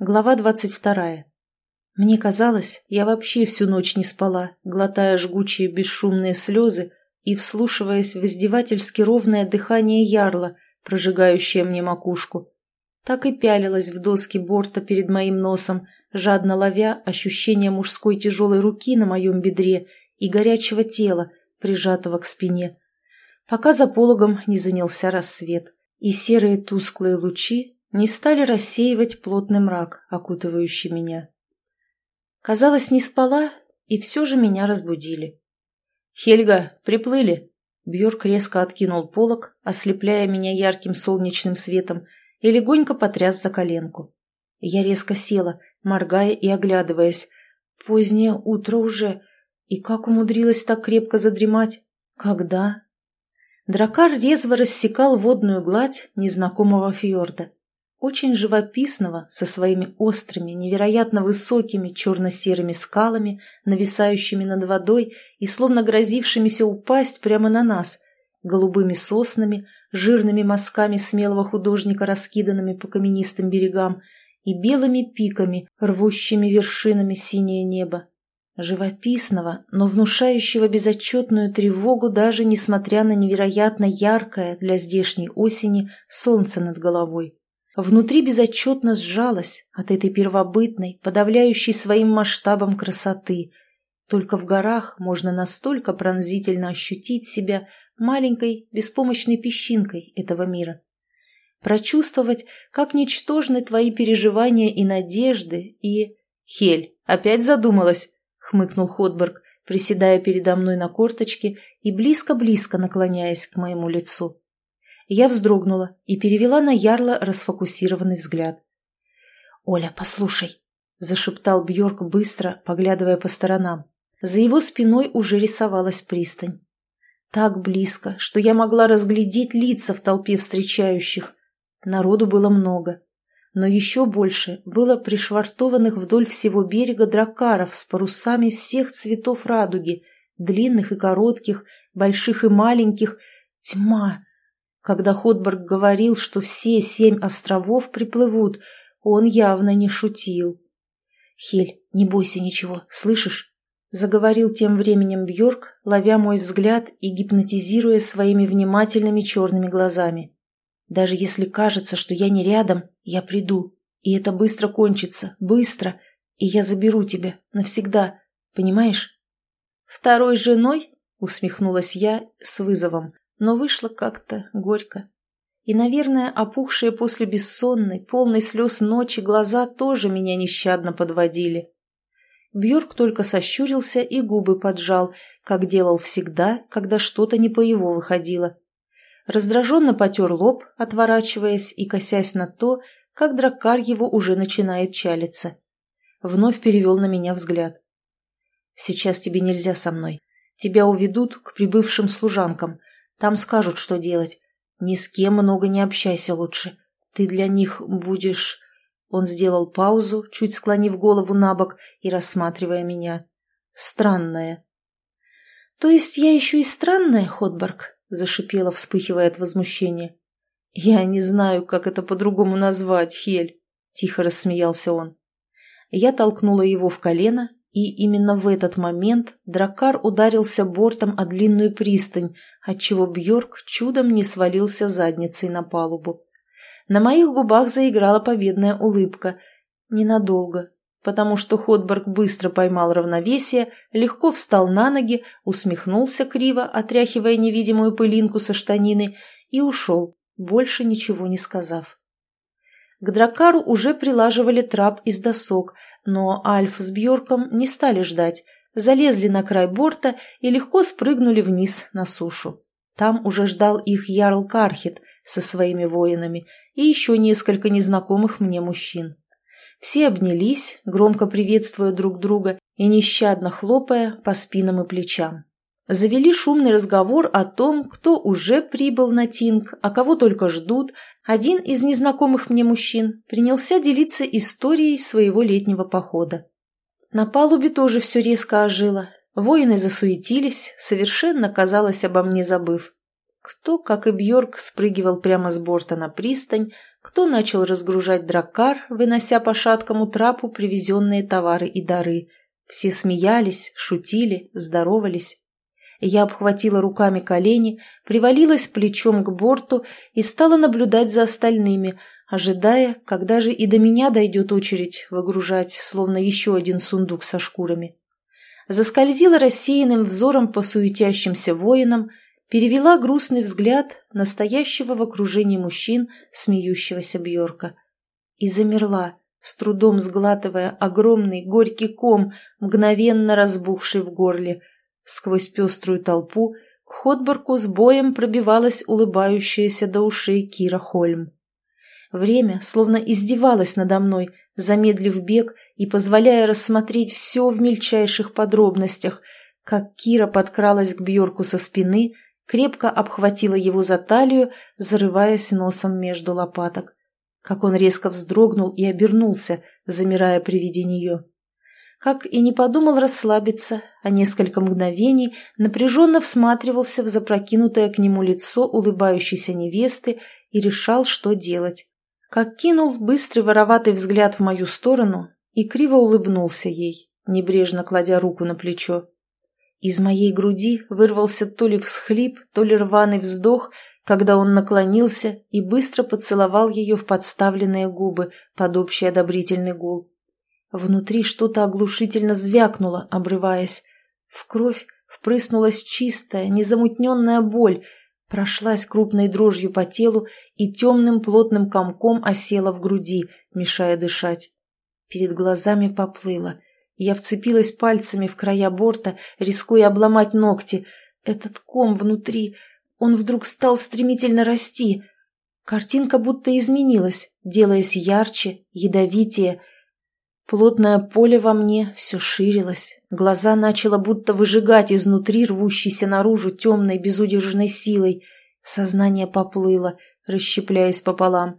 Глава двадцать вторая. Мне казалось, я вообще всю ночь не спала, глотая жгучие бесшумные слезы и вслушиваясь в издевательски ровное дыхание ярла, прожигающее мне макушку. Так и пялилась в доски борта перед моим носом, жадно ловя ощущение мужской тяжелой руки на моем бедре и горячего тела, прижатого к спине, пока за пологом не занялся рассвет, и серые тусклые лучи не стали рассеивать плотный мрак, окутывающий меня. Казалось, не спала, и все же меня разбудили. «Хельга, приплыли!» Бьорк резко откинул полог, ослепляя меня ярким солнечным светом, и легонько потряс за коленку. Я резко села, моргая и оглядываясь. Позднее утро уже, и как умудрилась так крепко задремать? Когда? Дракар резво рассекал водную гладь незнакомого фьорда очень живописного, со своими острыми, невероятно высокими черно-серыми скалами, нависающими над водой и словно грозившимися упасть прямо на нас, голубыми соснами, жирными мазками смелого художника, раскиданными по каменистым берегам, и белыми пиками, рвущими вершинами синее небо. Живописного, но внушающего безотчетную тревогу даже несмотря на невероятно яркое для здешней осени солнце над головой. Внутри безотчетно сжалась от этой первобытной, подавляющей своим масштабом красоты. Только в горах можно настолько пронзительно ощутить себя маленькой, беспомощной песчинкой этого мира. Прочувствовать, как ничтожны твои переживания и надежды, и... «Хель, опять задумалась?» — хмыкнул Ходберг, приседая передо мной на корточке и близко-близко наклоняясь к моему лицу. Я вздрогнула и перевела на Ярла расфокусированный взгляд. «Оля, послушай», — зашептал Бьорк быстро, поглядывая по сторонам. За его спиной уже рисовалась пристань. Так близко, что я могла разглядеть лица в толпе встречающих. Народу было много. Но еще больше было пришвартованных вдоль всего берега дракаров с парусами всех цветов радуги, длинных и коротких, больших и маленьких. Тьма! Когда Ходберг говорил, что все семь островов приплывут, он явно не шутил. «Хель, не бойся ничего, слышишь?» Заговорил тем временем Бьорк, ловя мой взгляд и гипнотизируя своими внимательными черными глазами. «Даже если кажется, что я не рядом, я приду. И это быстро кончится, быстро. И я заберу тебя навсегда, понимаешь?» «Второй женой?» — усмехнулась я с вызовом, но вышло как-то горько. И, наверное, опухшие после бессонной, полной слез ночи глаза тоже меня нещадно подводили. Бьорк только сощурился и губы поджал, как делал всегда, когда что-то не по его выходило. Раздраженно потер лоб, отворачиваясь и косясь на то, как драккар его уже начинает чалиться. Вновь перевел на меня взгляд. «Сейчас тебе нельзя со мной. Тебя уведут к прибывшим служанкам. Там скажут, что делать. Ни с кем много не общайся лучше. Ты для них будешь...» Он сделал паузу, чуть склонив голову на бок и рассматривая меня. «Странная». «То есть я еще и странная, Ходборг?» — зашипела, вспыхивая от возмущения. «Я не знаю, как это по-другому назвать, Хель», — тихо рассмеялся он. Я толкнула его в колено и именно в этот момент дракар ударился бортом о длинную пристань, отчего Бьорк чудом не свалился задницей на палубу. На моих губах заиграла победная улыбка. Ненадолго, потому что Ходберг быстро поймал равновесие, легко встал на ноги, усмехнулся криво, отряхивая невидимую пылинку со штанины, и ушел, больше ничего не сказав. К дракару уже прилаживали трап из досок, но Альф с Бьорком не стали ждать, залезли на край борта и легко спрыгнули вниз на сушу. Там уже ждал их Ярл Кархит со своими воинами и еще несколько незнакомых мне мужчин. Все обнялись, громко приветствуя друг друга и нещадно хлопая по спинам и плечам завели шумный разговор о том, кто уже прибыл на Тинг, а кого только ждут. Один из незнакомых мне мужчин принялся делиться историей своего летнего похода. На палубе тоже все резко ожило. Воины засуетились, совершенно, казалось, обо мне забыв. Кто, как и Бьорк, спрыгивал прямо с борта на пристань, кто начал разгружать драккар, вынося по шаткому трапу привезенные товары и дары. Все смеялись, шутили, здоровались. Я обхватила руками колени, привалилась плечом к борту и стала наблюдать за остальными, ожидая, когда же и до меня дойдет очередь выгружать, словно еще один сундук со шкурами. Заскользила рассеянным взором по суетящимся воинам, перевела грустный взгляд настоящего в окружении мужчин, смеющегося Бьорка. И замерла, с трудом сглатывая огромный горький ком, мгновенно разбухший в горле. Сквозь пеструю толпу к Ходборку с боем пробивалась улыбающаяся до ушей Кира Хольм. Время словно издевалось надо мной, замедлив бег и позволяя рассмотреть все в мельчайших подробностях, как Кира подкралась к Бьорку со спины, крепко обхватила его за талию, зарываясь носом между лопаток. Как он резко вздрогнул и обернулся, замирая при виде нее. Как и не подумал расслабиться, а несколько мгновений напряженно всматривался в запрокинутое к нему лицо улыбающейся невесты и решал, что делать как кинул быстрый вороватый взгляд в мою сторону и криво улыбнулся ей, небрежно кладя руку на плечо. Из моей груди вырвался то ли всхлип, то ли рваный вздох, когда он наклонился и быстро поцеловал ее в подставленные губы под общий одобрительный гул. Внутри что-то оглушительно звякнуло, обрываясь. В кровь впрыснулась чистая, незамутненная боль, прошлась крупной дрожью по телу и темным плотным комком осела в груди, мешая дышать. Перед глазами поплыло. Я вцепилась пальцами в края борта, рискуя обломать ногти. Этот ком внутри, он вдруг стал стремительно расти. Картинка будто изменилась, делаясь ярче, ядовитее, Плотное поле во мне все ширилось, глаза начало будто выжигать изнутри рвущейся наружу темной безудержной силой. Сознание поплыло, расщепляясь пополам.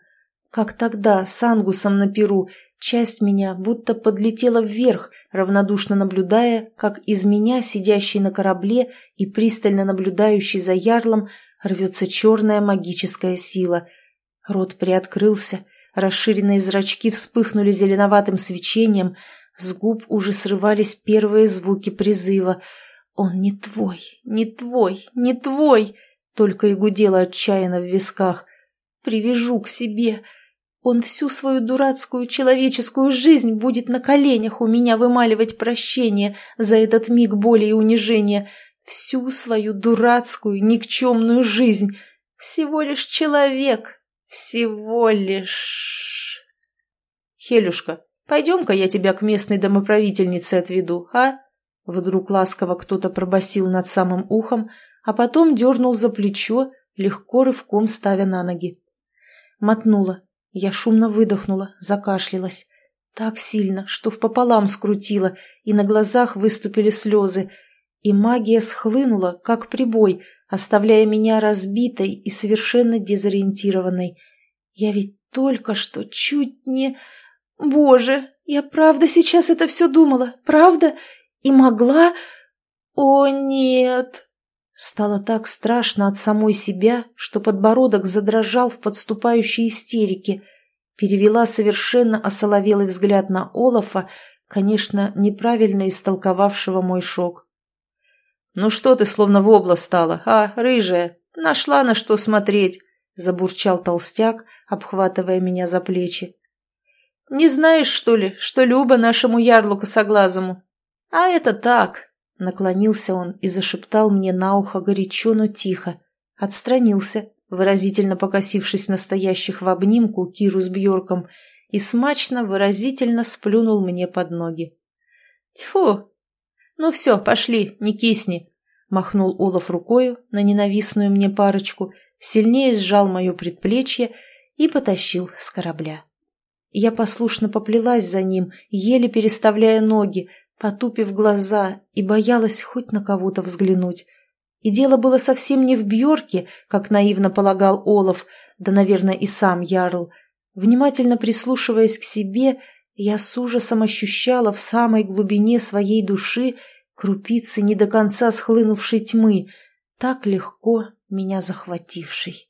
Как тогда, с ангусом на перу, часть меня будто подлетела вверх, равнодушно наблюдая, как из меня, сидящий на корабле и пристально наблюдающий за ярлом, рвется черная магическая сила. Рот приоткрылся — Расширенные зрачки вспыхнули зеленоватым свечением, с губ уже срывались первые звуки призыва. «Он не твой, не твой, не твой!» Только и гудело отчаянно в висках. «Привяжу к себе!» Он всю свою дурацкую человеческую жизнь будет на коленях у меня вымаливать прощение за этот миг боли и унижения. Всю свою дурацкую, никчемную жизнь. Всего лишь человек, всего лишь... Хелюшка, пойдем-ка я тебя к местной домоправительнице отведу, а? Вдруг ласково кто-то пробасил над самым ухом, а потом дернул за плечо, легко рывком ставя на ноги. Мотнула. Я шумно выдохнула, закашлялась. Так сильно, что в пополам скрутила, и на глазах выступили слезы. И магия схлынула, как прибой, оставляя меня разбитой и совершенно дезориентированной. Я ведь только что чуть не... Боже, я правда сейчас это все думала, правда? И могла... О, нет! Стало так страшно от самой себя, что подбородок задрожал в подступающей истерике. Перевела совершенно осоловелый взгляд на Олафа, конечно, неправильно истолковавшего мой шок. «Ну что ты словно в обла стала, а, рыжая? Нашла на что смотреть!» — забурчал толстяк, обхватывая меня за плечи. «Не знаешь, что ли, что Люба нашему ярлу косоглазому?» «А это так!» — наклонился он и зашептал мне на ухо горячо, но тихо. Отстранился, выразительно покосившись настоящих в обнимку Киру с Бьорком, и смачно, выразительно сплюнул мне под ноги. «Тьфу, «Ну все, пошли, не кисни!» Махнул Олаф рукою на ненавистную мне парочку, сильнее сжал мое предплечье и потащил с корабля. Я послушно поплелась за ним, еле переставляя ноги, потупив глаза и боялась хоть на кого-то взглянуть. И дело было совсем не в Бьорке, как наивно полагал Олаф, да, наверное, и сам Ярл. Внимательно прислушиваясь к себе, я с ужасом ощущала в самой глубине своей души крупицы не до конца схлынувшей тьмы, так легко меня захватившей.